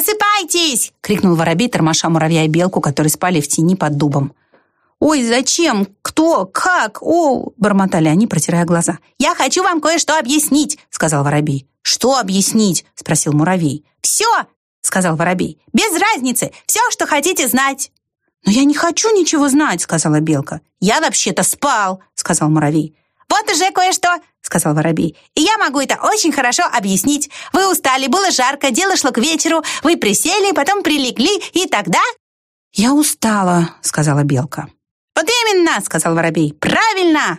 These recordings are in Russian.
«Просыпайтесь!» — крикнул воробей, тормоша муравья и белку, которые спали в тени под дубом. «Ой, зачем? Кто? Как? О!» — бормотали они, протирая глаза. «Я хочу вам кое-что объяснить!» — сказал воробей. «Что объяснить?» — спросил муравей. «Все!» — сказал воробей. «Без разницы! Все, что хотите знать!» «Но я не хочу ничего знать!» — сказала белка. «Я вообще-то спал!» — сказал муравей. «Вот уже кое-что!» — сказал воробей. «И я могу это очень хорошо объяснить. Вы устали, было жарко, дело шло к вечеру, вы присели, потом прилегли, и тогда...» «Я устала», — сказала белка. «Вот именно!» — сказал воробей. «Правильно!»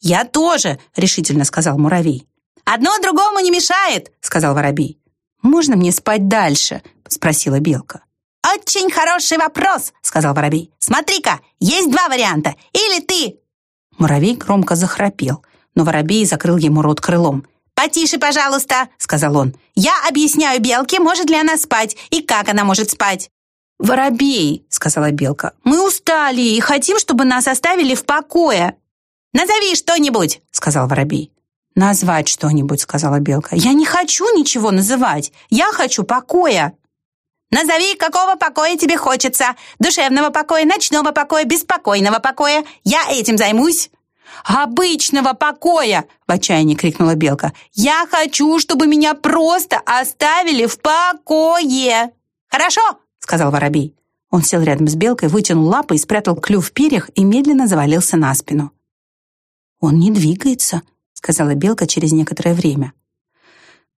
«Я тоже!» — решительно сказал муравей. «Одно другому не мешает!» — сказал воробей. «Можно мне спать дальше?» — спросила белка. «Очень хороший вопрос!» — сказал воробей. «Смотри-ка, есть два варианта. Или ты Муравей громко захрапел, но воробей закрыл ему рот крылом. «Потише, пожалуйста», — сказал он. «Я объясняю белке, может ли она спать и как она может спать». «Воробей», — сказала белка, — «мы устали и хотим, чтобы нас оставили в покое». «Назови что-нибудь», — сказал воробей. «Назвать что-нибудь», — сказала белка. «Я не хочу ничего называть. Я хочу покоя». «Назови, какого покоя тебе хочется. Душевного покоя, ночного покоя, беспокойного покоя. Я этим займусь». «Обычного покоя!» — в отчаянии крикнула Белка. «Я хочу, чтобы меня просто оставили в покое!» «Хорошо!» — сказал Воробей. Он сел рядом с Белкой, вытянул лапы и спрятал клюв в перьях и медленно завалился на спину. «Он не двигается», — сказала Белка через некоторое время.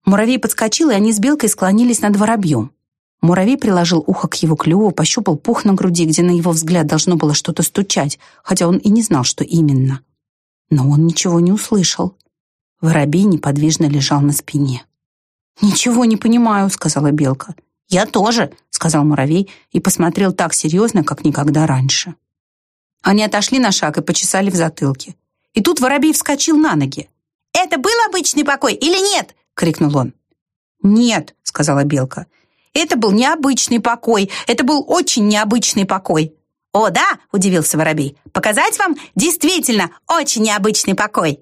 Муравей подскочил, и они с Белкой склонились над воробьем. Муравей приложил ухо к его клюву, пощупал пух на груди, где на его взгляд должно было что-то стучать, хотя он и не знал, что именно. Но он ничего не услышал. Воробей неподвижно лежал на спине. «Ничего не понимаю», — сказала Белка. «Я тоже», — сказал муравей и посмотрел так серьезно, как никогда раньше. Они отошли на шаг и почесали в затылке. И тут воробей вскочил на ноги. «Это был обычный покой или нет?» — крикнул он. «Нет», — сказала Белка. Это был необычный покой. Это был очень необычный покой. «О, да!» — удивился воробей. «Показать вам действительно очень необычный покой!»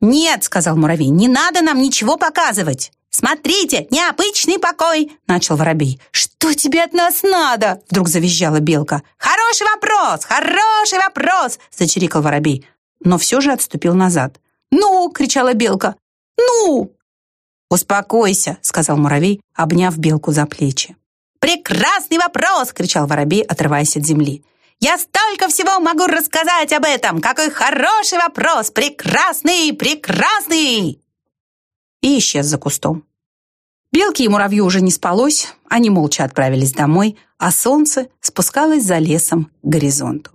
«Нет!» — сказал муравей. «Не надо нам ничего показывать!» «Смотрите, необычный покой!» — начал воробей. «Что тебе от нас надо?» — вдруг завизжала белка. «Хороший вопрос! Хороший вопрос!» — зачирикал воробей, но все же отступил назад. «Ну!» — кричала белка. «Ну!» «Успокойся», — сказал муравей, обняв белку за плечи. «Прекрасный вопрос!» — кричал воробей, отрываясь от земли. «Я столько всего могу рассказать об этом! Какой хороший вопрос! Прекрасный, прекрасный!» И исчез за кустом. Белке и муравью уже не спалось, они молча отправились домой, а солнце спускалось за лесом к горизонту.